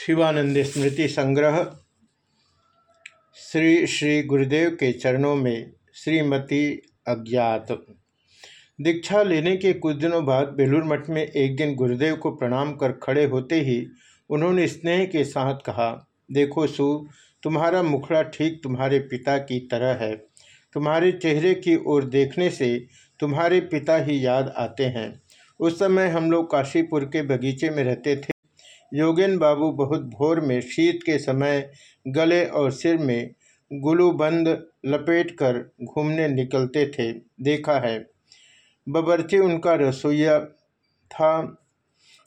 शिवानंद स्मृति संग्रह। श्री श्री गुरुदेव के चरणों में श्रीमती अज्ञात। दीक्षा लेने के कुछ दिनों बाद बेलूर मठ में एक दिन गुरुदेव को प्रणाम कर खड़े होते ही उन्होंने स्नेह के साथ कहा, देखो सु, तुम्हारा मुखड़ा ठीक तुम्हारे पिता की तरह है। तुम्हारे चेहरे की ओर देखने से तुम्हारे पिता ही याद आते हैं। उस समय हम लोग काशीपुर के बगीचे में रहते थे। योगेन बाबू बहुत भोर में शीत के समय गले और सिर में गुलूबंद लपेटकर घूमने निकलते थे। देखा है। बबरची उनका रसोईया था।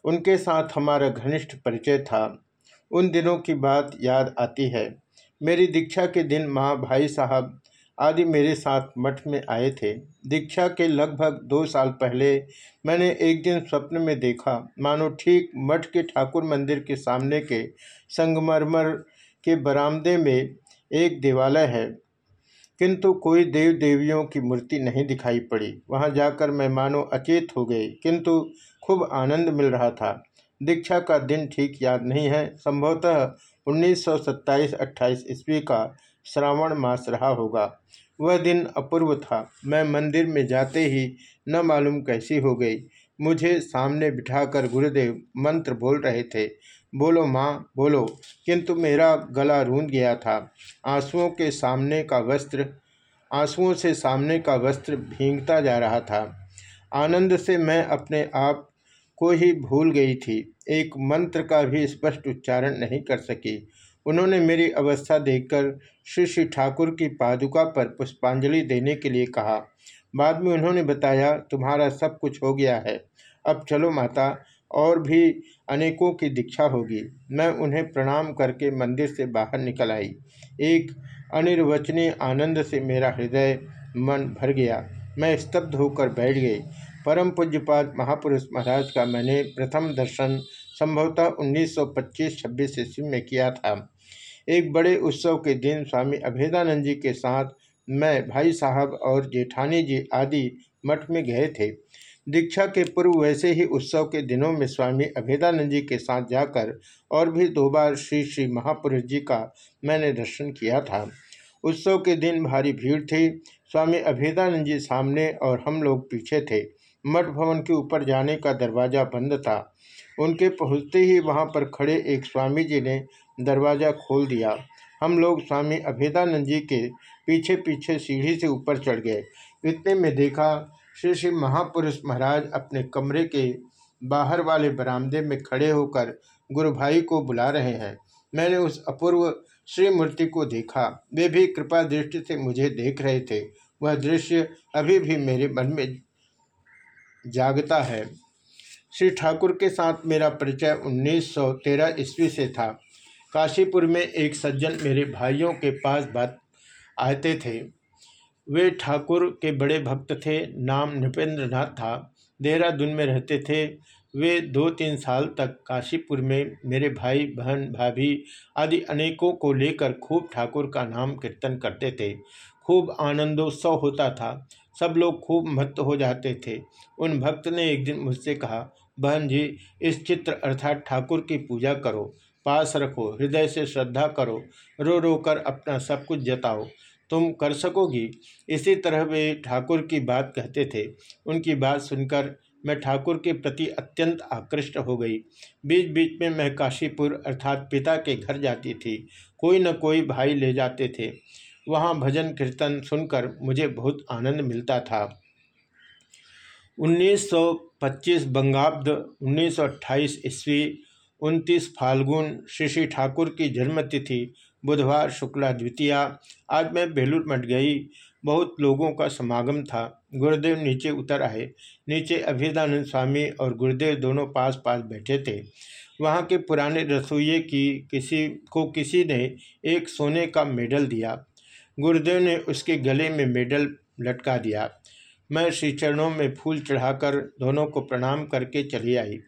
उनके साथ हमारा घनिष्ठ परिचय था। उन दिनों की बात याद आती है। मेरी दीक्षा के दिन माँ भाई साहब आदि मेरे साथ मठ में आए थे। दीक्षा के लगभग दो साल पहले मैंने एक दिन स्वप्न में देखा। मानो ठीक मठ के ठाकुर मंदिर के सामने के संगमरमर के बरामदे में एक देवालय है, किंतु कोई देव देवियों की मूर्ति नहीं दिखाई पड़ी। वहाँ जाकर मैं मानो अचेत हो गई, किंतु खूब आनंद मिल रहा था। दीक्षा का दिन ठीक याद नहीं है। संभवतः उन्नीस सौ ईस्वी का श्रावण मास रहा होगा। वह दिन अपूर्व था। मैं मंदिर में जाते ही न मालूम कैसी हो गई। मुझे सामने बिठाकर गुरुदेव मंत्र बोल रहे थे, बोलो माँ, बोलो। किंतु मेरा गला रूंध गया था। आंसुओं के सामने का वस्त्र, आंसुओं से सामने का वस्त्र भींगता जा रहा था। आनंद से मैं अपने आप को ही भूल गई थी। एक मंत्र का भी स्पष्ट उच्चारण नहीं कर सकी। उन्होंने मेरी अवस्था देखकर श्री श्री ठाकुर की पादुका पर पुष्पांजलि देने के लिए कहा। बाद में उन्होंने बताया, तुम्हारा सब कुछ हो गया है। अब चलो माता, और भी अनेकों की दीक्षा होगी मैं उन्हें प्रणाम करके मंदिर से बाहर निकल आई। एक अनिर्वचनीय आनंद से मेरा हृदय मन भर गया। मैं स्तब्ध होकर बैठ गई। परम पूज्यपाद महापुरुष महाराज का मैंने प्रथम दर्शन संभवतः 1925-26 सौ ईस्वी में किया था। एक बड़े उत्सव के दिन स्वामी अभेदानंद जी के साथ मैं, भाई साहब और जेठानी जी आदि मठ में गए थे। दीक्षा के पूर्व वैसे ही उत्सव के दिनों में स्वामी अभेदानंद जी के साथ जाकर और भी दो बार श्री श्री महापुरुष जी का मैंने दर्शन किया था। उत्सव के दिन भारी भीड़ थी। स्वामी अभेदानंद जी सामने और हम लोग पीछे थे। मठ भवन के ऊपर जाने का दरवाज़ा बंद था। उनके पहुँचते ही वहाँ पर खड़े एक स्वामी जी ने दरवाज़ा खोल दिया। हम लोग स्वामी अभेदानंद जी के पीछे पीछे सीढ़ी से ऊपर चढ़ गए। इतने में देखा, श्री श्री महापुरुष महाराज अपने कमरे के बाहर वाले बरामदे में खड़े होकर गुरु भाई को बुला रहे हैं। मैंने उस अपूर्व श्री मूर्ति को देखा। वे भी कृपा दृष्टि से मुझे देख रहे थे। वह दृश्य अभी भी मेरे मन में जागता है। श्री ठाकुर के साथ मेरा परिचय 1913 ईस्वी से था। काशीपुर में एक सज्जन मेरे भाइयों के पास बात, आते थे। वे ठाकुर के बड़े भक्त थे, नाम नृपेंद्र नाथ था। देहरादून में रहते थे। वे दो तीन साल तक काशीपुर में मेरे भाई, बहन, भाभी आदि अनेकों को लेकर खूब ठाकुर का नाम कीर्तन करते थे। खूब आनंदोत्सव होता था। सब लोग खूब मत्त हो जाते थे। उन भक्त ने एक दिन मुझसे कहा, बहन जी, इस चित्र अर्थात ठाकुर की पूजा करो, पास रखो, हृदय से श्रद्धा करो, रो रो कर अपना सब कुछ जताओ। तुम कर सकोगी? इसी तरह वे ठाकुर की बात कहते थे। उनकी बात सुनकर मैं ठाकुर के प्रति अत्यंत आकृष्ट हो गई। बीच बीच में मैं काशीपुर अर्थात पिता के घर जाती थी। कोई न कोई भाई ले जाते थे। वहाँ भजन कीर्तन सुनकर मुझे बहुत आनंद मिलता था। 1925 बंगाब्द 1928 ईस्वी 29 फाल्गुन, श्री ठाकुर की जन्मतिथि, बुधवार, शुक्ला द्वितीया, आज मैं बेलूर मठ गई। बहुत लोगों का समागम था। गुरुदेव नीचे उतर आए। नीचे अभिदानंद स्वामी और गुरुदेव दोनों पास पास बैठे थे। वहाँ के पुराने रसोइये की किसी को किसी ने एक सोने का मेडल दिया। गुरुदेव ने उसके गले में मेडल लटका दिया। मैं श्री चरणों में फूल चढ़ाकर दोनों को प्रणाम करके चली आई।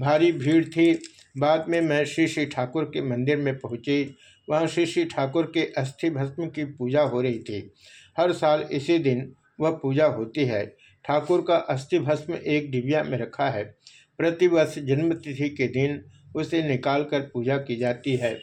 भारी भीड़ थी। बाद में मैं श्री श्री ठाकुर के मंदिर में पहुँची। वहाँ श्री श्री ठाकुर के अस्थि भस्म की पूजा हो रही थी। हर साल इसी दिन वह पूजा होती है। ठाकुर का अस्थि भस्म एक डिबिया में रखा है। प्रतिवर्ष जन्मतिथि के दिन उसे निकालकर पूजा की जाती है।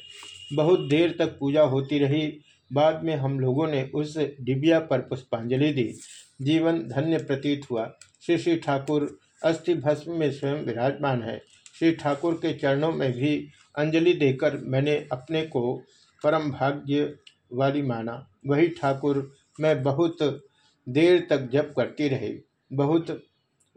बहुत देर तक पूजा होती रही। बाद में हम लोगों ने उस डिबिया पर पुष्पांजलि दी। जीवन धन्य प्रतीत हुआ। श्री श्री ठाकुर अस्थि भस्म में स्वयं विराजमान है। श्री ठाकुर के चरणों में भी अंजलि देकर मैंने अपने को परम भाग्य वाली माना। वही ठाकुर मैं बहुत देर तक जप करती रही। बहुत,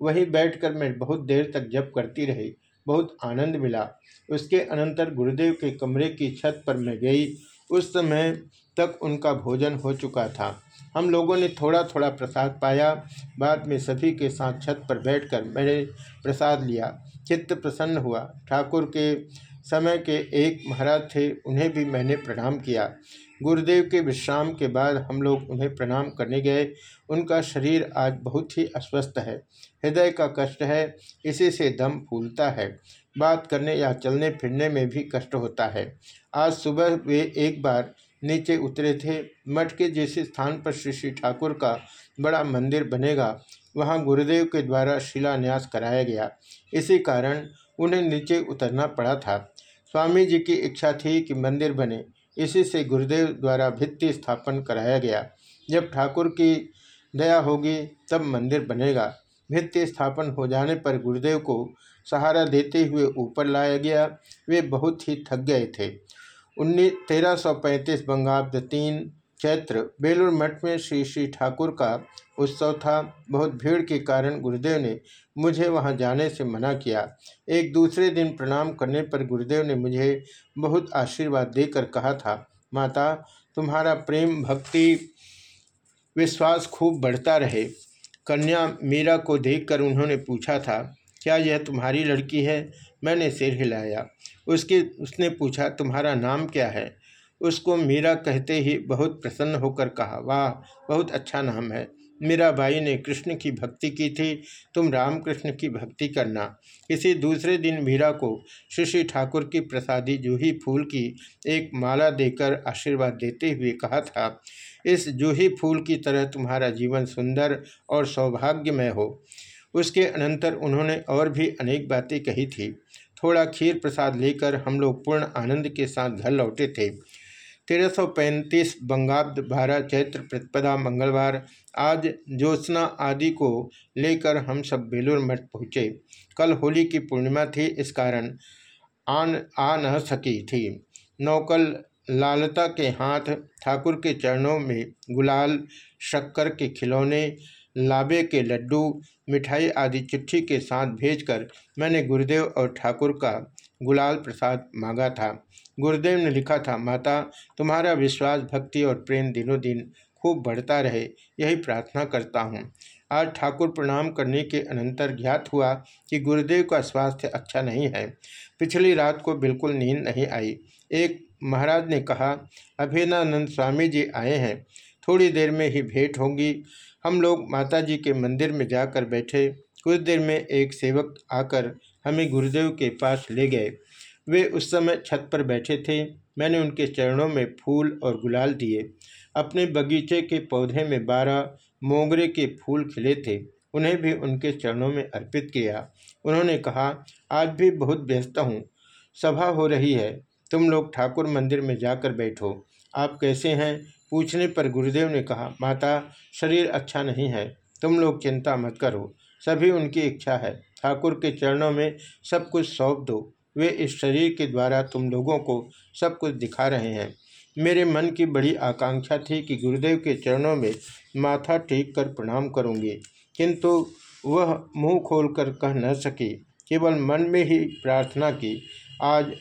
वही बैठकर मैं बहुत देर तक जप करती रही। बहुत आनंद मिला। उसके अनंतर गुरुदेव के कमरे की छत पर मैं गई। उस समय तक उनका भोजन हो चुका था। हम लोगों ने थोड़ा थोड़ा प्रसाद पाया। बाद में सभी के साथ छत पर बैठकर मैंने प्रसाद लिया। चित्त प्रसन्न हुआ। ठाकुर के समय के एक महाराज थे, उन्हें भी मैंने प्रणाम किया। गुरुदेव के विश्राम के बाद हम लोग उन्हें प्रणाम करने गए। उनका शरीर आज बहुत ही अस्वस्थ है। हृदय का कष्ट है। इसी से दम फूलता है। बात करने या चलने फिरने में भी कष्ट होता है। आज सुबह वे एक बार नीचे उतरे थे। मठ के जिस स्थान पर श्री श्री ठाकुर का बड़ा मंदिर बनेगा, वहाँ गुरुदेव के द्वारा शिलान्यास कराया गया। इसी कारण उन्हें नीचे उतरना पड़ा था। स्वामी जी की इच्छा थी कि मंदिर बने, इसी से गुरुदेव द्वारा भित्ति स्थापन कराया गया। जब ठाकुर की दया होगी, तब मंदिर बनेगा। भित्ति स्थापन हो जाने पर गुरुदेव को सहारा देते हुए ऊपर लाया गया। वे बहुत ही थक गए थे। उन्नीस, तेरह सौ पैंतीस बंगाब्द तीन चैत्र बेलूर मठ में श्री श्री ठाकुर का उत्सव था। बहुत भीड़ के कारण गुरुदेव ने मुझे वहाँ जाने से मना किया। एक दूसरे दिन प्रणाम करने पर गुरुदेव ने मुझे बहुत आशीर्वाद देकर कहा था, माता, तुम्हारा प्रेम, भक्ति, विश्वास खूब बढ़ता रहे। कन्या मीरा को देखकर उन्होंने पूछा था, क्या यह तुम्हारी लड़की है? मैंने सिर हिलाया। उसके, उसने पूछा, तुम्हारा नाम क्या है? उसको मीरा कहते ही बहुत प्रसन्न होकर कहा, वाह, बहुत अच्छा नाम है। मीराबाई ने कृष्ण की भक्ति की थी, तुम रामकृष्ण की भक्ति करना। किसी दूसरे दिन मीरा को श्री श्री ठाकुर की प्रसादी जूही फूल की एक माला देकर आशीर्वाद देते हुए कहा था, इस जूही फूल की तरह तुम्हारा जीवन सुंदर और सौभाग्यमय हो। उसके अनंतर उन्होंने और भी अनेक बातें कही थी। थोड़ा खीर प्रसाद लेकर हम लोग पूर्ण आनंद के साथ घर लौटे थे। तेरह सौ पैंतीस बंगाब्द बारह चैत्र प्रतिपदा मंगलवार, आज ज्योत्सना आदि को लेकर हम सब बेलूर मठ पहुँचे। कल होली की पूर्णिमा थी, इस कारण आन, आ न सकी थी। नौकल लालता के हाथ, ठाकुर के चरणों में गुलाल, शक्कर के खिलौने लाबे के लड्डू, मिठाई आदि चिट्ठी के साथ भेजकर मैंने गुरुदेव और ठाकुर का गुलाल प्रसाद मांगा था। गुरुदेव ने लिखा था, माता, तुम्हारा विश्वास, भक्ति और प्रेम दिनों दिन खूब बढ़ता रहे, यही प्रार्थना करता हूँ। आज ठाकुर प्रणाम करने के अनंतर ज्ञात हुआ कि गुरुदेव का स्वास्थ्य अच्छा नहीं है। पिछली रात को बिल्कुल नींद नहीं आई। एक महाराज ने कहा अभिनानंद स्वामी जी आए हैं। थोड़ी देर में ही भेंट होंगी। हम लोग माता जी के मंदिर में जाकर बैठे। कुछ देर में एक सेवक आकर हमें गुरुदेव के पास ले गए। वे उस समय छत पर बैठे थे। मैंने उनके चरणों में फूल और गुलाल दिए। अपने बगीचे के पौधे में बारह मोगरे के फूल खिले थे। उन्हें भी उनके चरणों में अर्पित किया। उन्होंने कहा, आज भी बहुत व्यस्त हूँ। सभा हो रही है। तुम लोग ठाकुर मंदिर में जाकर बैठो। आप कैसे हैं? पूछने पर गुरुदेव ने कहा, माता, शरीर अच्छा नहीं है। तुम लोग चिंता मत करो। सभी उनकी इच्छा है। ठाकुर के चरणों में सब कुछ सौंप दो। वे इस शरीर के द्वारा तुम लोगों को सब कुछ दिखा रहे हैं। मेरे मन की बड़ी आकांक्षा थी कि गुरुदेव के चरणों में माथा टेक कर प्रणाम करूँगी। किंतु वह मुँह खोलकर कह न सकी। केवल मन में ही प्रार्थना की। आज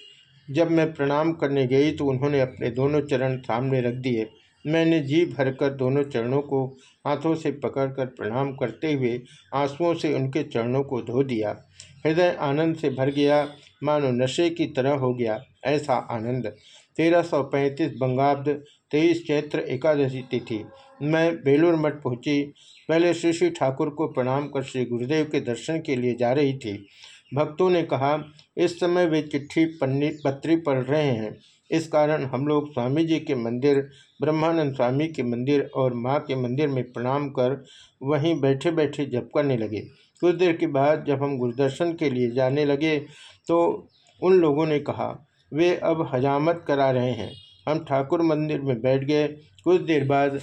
जब मैं प्रणाम करने गई तो उन्होंने अपने दोनों चरण सामने रख दिए। मैंने जी भरकर दोनों चरणों को हाथों से पकड़कर प्रणाम करते हुए आंसुओं से उनके चरणों को धो दिया। हृदय आनंद से भर गया, मानो नशे की तरह हो गया, ऐसा आनंद। तेरह सौ पैंतीस बंगाब्द, तेईस चैत्र एकादशी तिथि। मैं बेलूर मठ पहुँची। पहले श्री श्री ठाकुर को प्रणाम कर श्री गुरुदेव के दर्शन के लिए जा रही थी। भक्तों ने कहा, इस समय वे चिट्ठी पन्नी पत्री पढ़ रहे हैं। इस कारण हम लोग स्वामी जी के मंदिर ब्रह्मानंद स्वामी के मंदिर और माँ के मंदिर में प्रणाम कर वहीं बैठे बैठे जप करने लगे। कुछ देर के बाद जब हम गुरुदर्शन के लिए जाने लगे तो उन लोगों ने कहा, वे अब हजामत करा रहे हैं। हम ठाकुर मंदिर में बैठ गए। कुछ देर बाद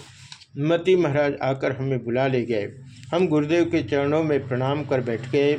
मती महाराज आकर हमें बुला ले गए। हम गुरुदेव के चरणों में प्रणाम कर बैठ गए।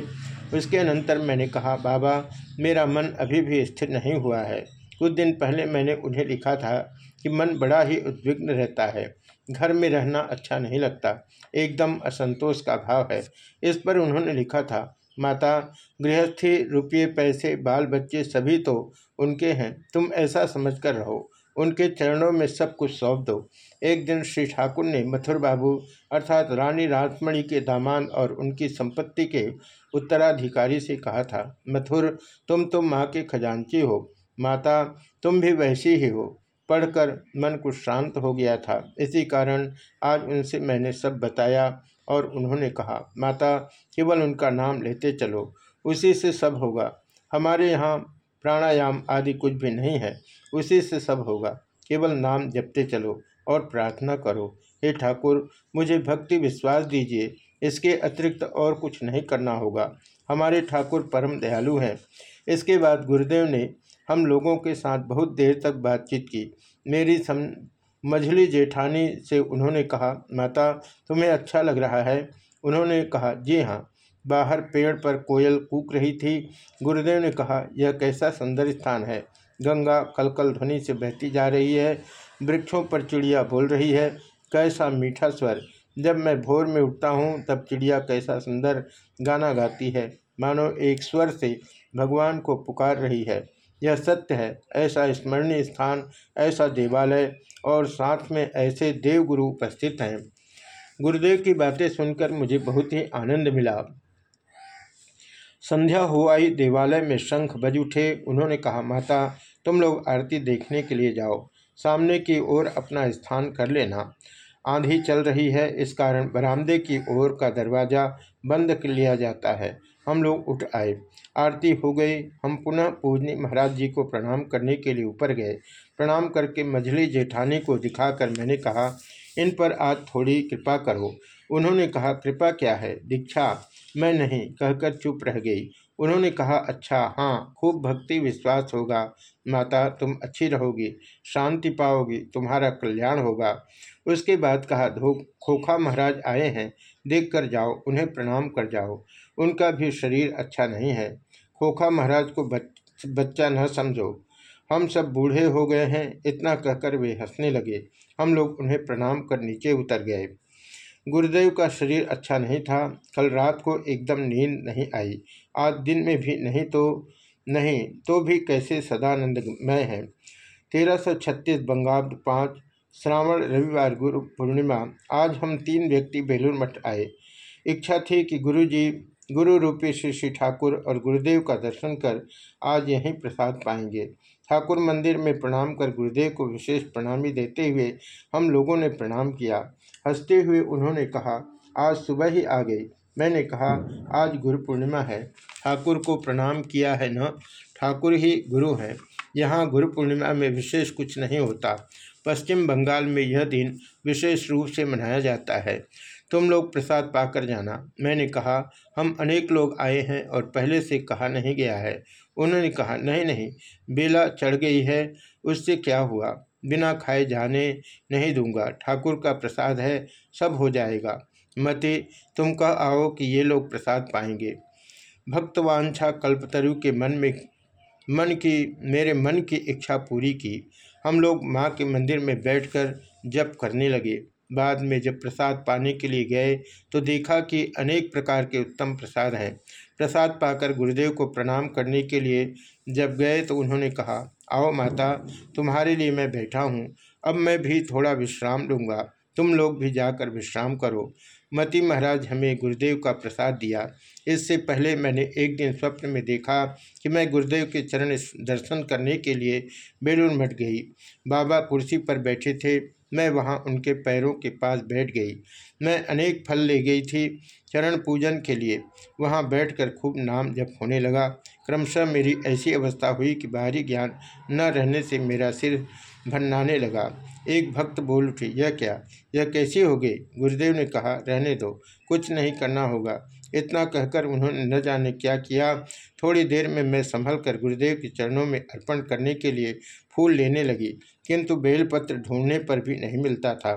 उसके अनंतर मैंने कहा, बाबा, मेरा मन अभी भी स्थिर नहीं हुआ है। कुछ दिन पहले मैंने उन्हें लिखा था कि मन बड़ा ही उद्विग्न रहता है। घर में रहना अच्छा नहीं लगता। एकदम असंतोष का भाव है। इस पर उन्होंने लिखा था, माता, गृहस्थी रुपये पैसे बाल बच्चे सभी तो उनके हैं। तुम ऐसा समझकर रहो। उनके चरणों में सब कुछ सौंप दो। एक दिन श्री ठाकुर ने मथुर बाबू अर्थात रानी राजमणि के दामान और उनकी संपत्ति के उत्तराधिकारी से कहा था, मथुर, तुम तो माँ के खजांची हो। माता, तुम भी वैसी ही हो। पढ़कर मन कुछ शांत हो गया था। इसी कारण आज उनसे मैंने सब बताया और उन्होंने कहा, माता, केवल उनका नाम लेते चलो, उसी से सब होगा। हमारे यहाँ प्राणायाम आदि कुछ भी नहीं है, उसी से सब होगा। केवल नाम जपते चलो और प्रार्थना करो। हे ठाकुर, मुझे भक्ति विश्वास दीजिए, इसके अतिरिक्त और कुछ नहीं करना होगा। हमारे ठाकुर परम दयालु हैं। इसके बाद गुरुदेव ने हम लोगों के साथ बहुत देर तक बातचीत की। मेरी सम, मझली जेठानी से उन्होंने कहा, माता, तुम्हें अच्छा लग रहा है। उन्होंने कहा, जी हाँ। बाहर पेड़ पर कोयल कूक रही थी। गुरुदेव ने कहा, यह कैसा सुंदर स्थान है। गंगा कलकल ध्वनि से बहती जा रही है। वृक्षों पर चिड़िया बोल रही है। कैसा मीठा स्वर। जब मैं भोर में उठता हूँ, तब चिड़िया कैसा सुंदर गाना गाती है। मानो एक स्वर से भगवान को पुकार रही है। यह सत्य है। ऐसा स्मरणीय स्थान, ऐसा देवालय और साथ में ऐसे देवगुरु उपस्थित हैं। गुरुदेव की बातें सुनकर मुझे बहुत ही आनंद मिला। संध्या हुआई देवालय में शंख बज उठे। उन्होंने कहा, माता, तुम लोग आरती देखने के लिए जाओ। सामने की ओर अपना स्थान कर लेना। आंधी चल रही है। इस कारण बरामदे की ओर का दरवाज़ा बंद कर लिया जाता है। हम लोग उठ आए। आरती हो गई। हम पुनः पूजनी महाराज जी को प्रणाम करने के लिए ऊपर गए। प्रणाम करके मझली जेठानी को दिखाकर मैंने कहा, इन पर आज थोड़ी कृपा करो। उन्होंने कहा, कृपा क्या है? दीक्षा? मैं नहीं, कहकर चुप रह गई। उन्होंने कहा अच्छा हाँ खूब भक्ति विश्वास होगा। माता, तुम अच्छी रहोगी, शांति पाओगी, तुम्हारा कल्याण होगा। उसके बाद कहा, धो, खोखा महाराज आए हैं। देख कर जाओ, उन्हें प्रणाम कर जाओ। उनका भी शरीर अच्छा नहीं है। खोखा महाराज को बच, बच्चा न समझो। हम सब बूढ़े हो गए हैं इतना कहकर वे हंसने लगे। हम लोग उन्हें प्रणाम कर नीचे उतर गए। गुरुदेव का शरीर अच्छा नहीं था। कल रात को एकदम नींद नहीं आई। आज दिन में भी नहीं तो नहीं तो भी कैसे सदानंदमय है। तेरह सौ छत्तीस बंगाब्द पाँच श्रावण रविवार गुरु पूर्णिमा आज हम तीन व्यक्ति बेलूर मठ आए। इच्छा थी कि गुरु जी गुरु रूपी श्री श्री ठाकुर और गुरुदेव का दर्शन कर आज यहीं प्रसाद पाएँगे। ठाकुर मंदिर में प्रणाम कर गुरुदेव को विशेष प्रणामी देते हुए हम लोगों ने प्रणाम किया। हँसते हुए उन्होंने कहा, आज सुबह ही आ गई। मैंने कहा, आज गुरु पूर्णिमा है। ठाकुर को प्रणाम किया है न? ठाकुर ही गुरु हैं। यहाँ गुरु पूर्णिमा में विशेष कुछ नहीं होता। पश्चिम बंगाल में यह दिन विशेष रूप से मनाया जाता है। तुम लोग प्रसाद पाकर जाना। मैंने कहा, हम अनेक लोग आए हैं और पहले से कहा नहीं गया है। उन्होंने कहा, नहीं नहीं, बेला चढ़ गई है, उससे क्या हुआ? बिना खाए जाने नहीं दूँगा। ठाकुर का प्रसाद है, सब हो जाएगा। मते, तुम कह आओ कि ये लोग प्रसाद पाएँगे। भक्तवांछा कल्पतरु के मन में, मन की, मेरे मन की इच्छा पूरी की। हम लोग माँ के मंदिर में बैठकर जप करने लगे। बाद में जब प्रसाद पाने के लिए गए तो देखा कि अनेक प्रकार के उत्तम प्रसाद हैं। प्रसाद पाकर गुरुदेव को प्रणाम करने के लिए जब गए तो उन्होंने कहा, आओ माता, तुम्हारे लिए मैं बैठा हूँ। अब मैं भी थोड़ा विश्राम लूँगा। तुम लोग भी जाकर विश्राम करो। मती महाराज हमें गुरुदेव का प्रसाद दिया। इससे पहले मैंने एक दिन स्वप्न में देखा कि मैं गुरुदेव के चरण दर्शन करने के लिए बेलूर मठ गई। बाबा कुर्सी पर बैठे थे। मैं वहाँ उनके पैरों के पास बैठ गई। मैं अनेक फल ले गई थी चरण पूजन के लिए। वहाँ बैठकर खूब नाम जप होने लगा। क्रमशः मेरी ऐसी अवस्था हुई कि बाहरी ज्ञान न रहने से मेरा सिर भन्नाने लगा। एक भक्त बोल उठी, यह क्या? यह कैसी हो गई? गुरुदेव ने कहा, रहने दो, कुछ नहीं करना होगा। इतना कहकर उन्होंने न जाने क्या किया। थोड़ी देर में मैं संभल कर गुरुदेव के चरणों में अर्पण करने के लिए फूल लेने लगी, किंतु बेलपत्र ढूँढने पर भी नहीं मिलता था।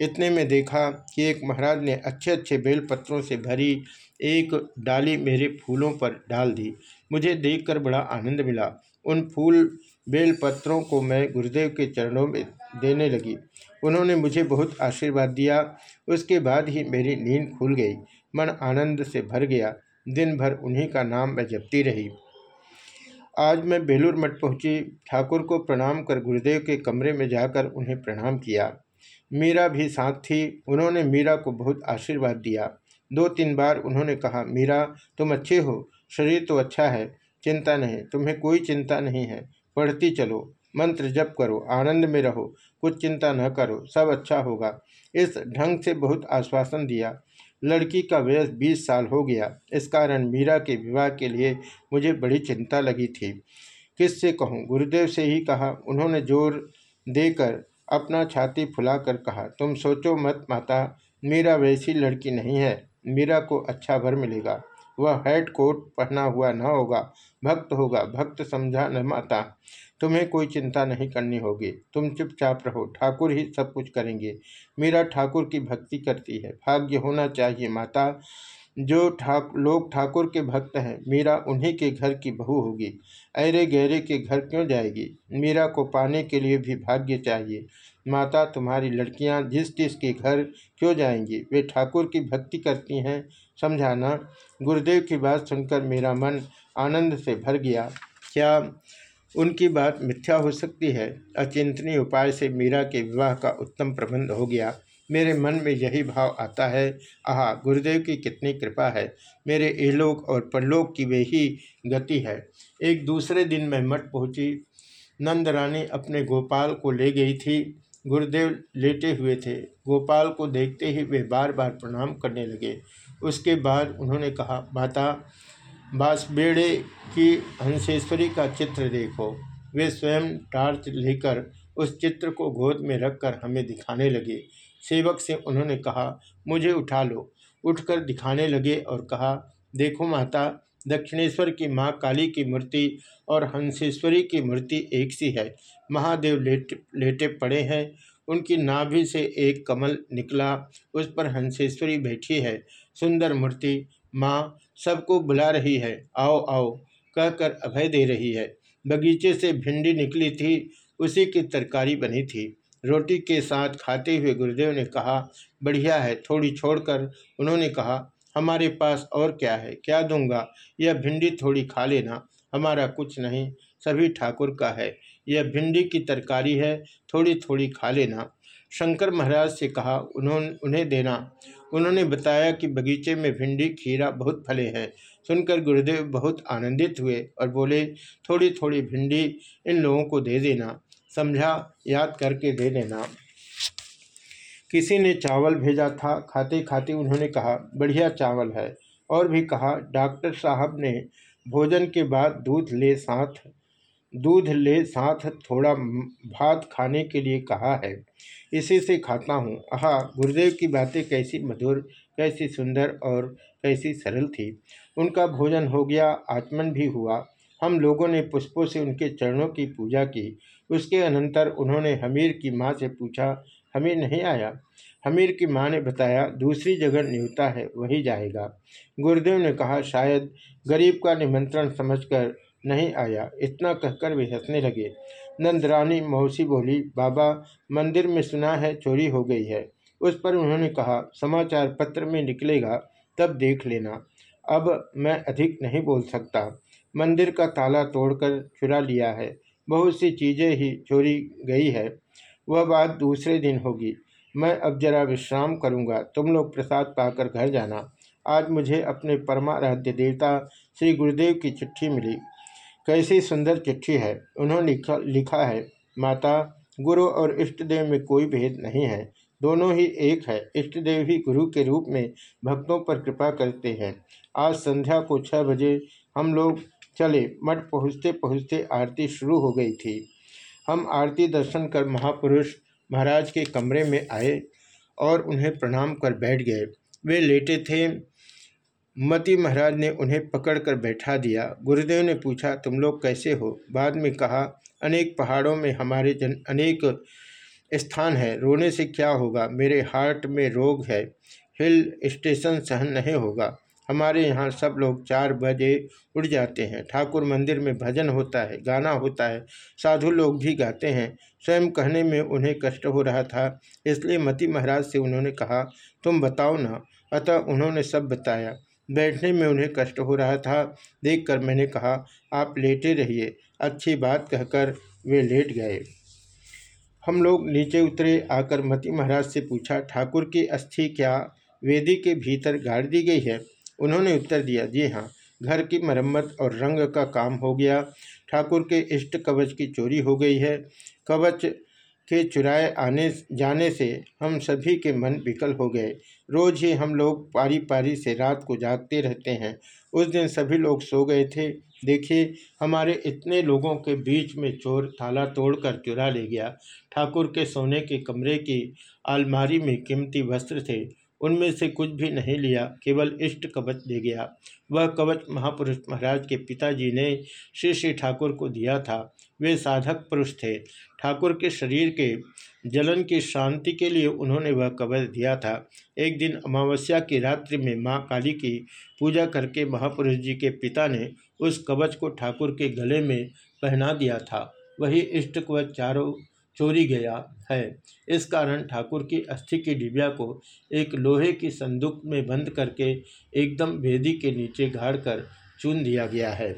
इतने में देखा कि एक महाराज ने अच्छे अच्छे बेलपत्रों से भरी एक डाली मेरे फूलों पर डाल दी। मुझे देखकर बड़ा आनंद मिला। उन फूल बेलपत्रों को मैं गुरुदेव के चरणों में देने लगी। उन्होंने मुझे बहुत आशीर्वाद दिया। उसके बाद ही मेरी नींद खुल गई। मन आनंद से भर गया। दिन भर उन्हीं का नाम मैं जपती रही। आज मैं बेलूर मठ पहुँची। ठाकुर को प्रणाम कर गुरुदेव के कमरे में जाकर उन्हें प्रणाम किया। मीरा भी साथ थी। उन्होंने मीरा को बहुत आशीर्वाद दिया। दो तीन बार उन्होंने कहा, मीरा, तुम अच्छे हो। शरीर तो अच्छा है। चिंता नहीं। तुम्हें कोई चिंता नहीं है। पढ़ती चलो। मंत्र जप करो। आनंद में रहो। कुछ चिंता न करो। सब अच्छा होगा। इस ढंग से बहुत आश्वासन दिया। लड़की का वयस बीस साल हो गया। इस कारण मीरा के विवाह के लिए मुझे बड़ी चिंता लगी थी। किससे कहूँ? गुरुदेव से ही कहा। उन्होंने ज़ोर देकर अपना छाती फुलाकर कहा, तुम सोचो मत माता, मीरा वैसी लड़की नहीं है। मीरा को अच्छा भर मिलेगा। वह हैट कोट पहना हुआ न होगा। भक्त होगा। भक्त समझा न माता। तुम्हें कोई चिंता नहीं करनी होगी। तुम चुपचाप रहो। ठाकुर ही सब कुछ करेंगे। मीरा ठाकुर की भक्ति करती है। भाग्य होना चाहिए माता। जो ठाक, लोग ठाकुर के भक्त हैं, मीरा उन्हीं के घर की बहू होगी। अरे गहरे के घर क्यों जाएगी? मीरा को पाने के लिए भी भाग्य चाहिए। माता तुम्हारी लड़कियाँ जिस जिस के घर क्यों जाएँगी? वे ठाकुर की भक्ति करती हैं, समझाना। गुरुदेव की बात सुनकर मेरा मन आनंद से भर गया। क्या उनकी बात मिथ्या हो सकती है? अचिंतनीय उपाय से मीरा के विवाह का उत्तम प्रबंध हो गया। मेरे मन में यही भाव आता है। आह, गुरुदेव की कितनी कृपा है। मेरे इहलोक और परलोक की वे ही गति है। एक दूसरे दिन मैं मठ पहुँची। नंद रानी अपने गोपाल को ले गई थी। गुरुदेव लेटे हुए थे। गोपाल को देखते ही वे बार बार प्रणाम करने लगे। उसके बाद उन्होंने कहा, माता, बांसबेड़े की हंसेश्वरी का चित्र देखो वे स्वयं टार्च लेकर उस चित्र को गोद में रखकर हमें दिखाने लगे। सेवक से उन्होंने कहा, मुझे उठा लो उठकर दिखाने लगे और कहा, देखो माता दक्षिणेश्वर की माँ काली की मूर्ति और हंसेश्वरी की मूर्ति एक सी है। महादेव लेट, लेटे पड़े हैं। उनकी नाभि से एक कमल निकला, उस पर हंसेश्वरी बैठी है। सुंदर मूर्ति, माँ सबको बुला रही है। आओ आओ, कहकर अभय दे रही है। बगीचे से भिंडी निकली थी, उसी की तरकारी बनी थी। रोटी के साथ खाते हुए गुरुदेव ने कहा, बढ़िया है, थोड़ी छोड़कर, उन्होंने कहा हमारे पास और क्या है? क्या दूँगा? यह भिंडी थोड़ी खा लेना। हमारा कुछ नहीं। सभी ठाकुर का है। यह भिंडी की तरकारी है। थोड़ी थोड़ी खा लेना। शंकर महाराज से कहा उन्होंने उन्हें देना। उन्होंने बताया कि बगीचे में भिंडी, खीरा बहुत फले हैं। सुनकर गुरुदेव बहुत आनंदित हुए और बोले थोड़ी थोड़ी भिंडी इन लोगों को दे देना। समझा? याद करके दे देना। किसी ने चावल भेजा था खाते खाते उन्होंने कहा, बढ़िया चावल है। और भी कहा, डॉक्टर साहब ने भोजन के बाद दूध ले साथ, दूध ले साथ थोड़ा भात खाने के लिए कहा है। इसी से खाता हूँ। आह, गुरुदेव की बातें कैसी मधुर, कैसी सुंदर और कैसी सरल थी। उनका भोजन हो गया, आचमन भी हुआ। हम लोगों ने पुष्पों से उनके चरणों की पूजा की। उसके अनंतर उन्होंने हमीर की माँ से पूछा हमीर नहीं आया। हमीर की माँ ने बताया, दूसरी जगह न्यूता है, वही जाएगा। गुरुदेव ने कहा, शायद गरीब का निमंत्रण समझकर नहीं आया। इतना कहकर वे हंसने लगे। नंदरानी मौसी बोली, बाबा, मंदिर में सुना है, चोरी हो गई है। उस पर उन्होंने कहा, समाचार पत्र में निकलेगा, तब देख लेना। अब मैं अधिक नहीं बोल सकता। मंदिर का ताला तोड़कर चुरा लिया है। बहुत सी चीज़ें ही चोरी गई है। वह बात दूसरे दिन होगी। मैं अब जरा विश्राम करूँगा। तुम लोग प्रसाद पाकर घर जाना। आज मुझे अपने परमाराध्य देवता श्री गुरुदेव की चिट्ठी मिली। कैसी सुंदर चिट्ठी है। उन्होंने लिखा लिखा है, माता, गुरु और इष्ट देव में कोई भेद नहीं है। दोनों ही एक है। इष्ट देव ही गुरु के रूप में भक्तों पर कृपा करते हैं। आज संध्या को छः बजे हम लोग चले। मठ पहुँचते पहुँचते आरती शुरू हो गई थी। हम आरती दर्शन कर महापुरुष महाराज के कमरे में आए और उन्हें प्रणाम कर बैठ गए। वे लेटे थे। मती महाराज ने उन्हें पकड़कर बैठा दिया। गुरुदेव ने पूछा, तुम लोग कैसे हो? बाद में कहा, अनेक पहाड़ों में हमारे जन, अनेक स्थान है। रोने से क्या होगा? मेरे हार्ट में रोग है। हिल स्टेशन सहन नहीं होगा। हमारे यहाँ सब लोग चार बजे उठ जाते हैं। ठाकुर मंदिर में भजन होता है, गाना होता है। साधु लोग भी गाते हैं। स्वयं कहने में उन्हें कष्ट हो रहा था, इसलिए मती महाराज से उन्होंने कहा, तुम बताओ ना। अतः उन्होंने सब बताया। बैठने में उन्हें कष्ट हो रहा था। देखकर मैंने कहा, आप लेटे रहिए। अच्छी बात कहकर वे लेट गए। हम लोग नीचे उतरे, आकर मती महाराज से पूछा, ठाकुर की अस्थि क्या? वेदी के भीतर गाड़ दी गई है? उन्होंने उत्तर दिया, जी हाँ घर की मरम्मत और रंग का काम हो गया। ठाकुर के इष्ट कवच की चोरी हो गई है। कवच के चुराए आने, जाने से हम सभी के मन विकल हो गए। रोज ही हम लोग पारी पारी से रात को जागते रहते हैं। उस दिन सभी लोग सो गए थे। देखिए, हमारे इतने लोगों के बीच में चोर ताला तोड़कर चुरा ले गया। ठाकुर के सोने के कमरे की अलमारी में कीमती वस्त्र थे। उनमें से कुछ भी नहीं लिया, केवल इष्ट कवच ले गया। वह कवच महापुरुष महाराज के पिताजी ने श्री श्री ठाकुर को दिया था। वे साधक पुरुष थे। ठाकुर के शरीर के जलन की शांति के लिए उन्होंने वह कवच दिया था। एक दिन अमावस्या की रात्रि में माँ काली की पूजा करके महापुरुष जी के पिता ने उस कवच को ठाकुर के गले में पहना दिया था। वही इष्ट कवच चारों चोरी गया है। इस कारण ठाकुर की अस्थि की डिबिया को एक लोहे की संदूक में बंद करके एकदम वेदी के नीचे गाड़ कर चुन दिया गया है।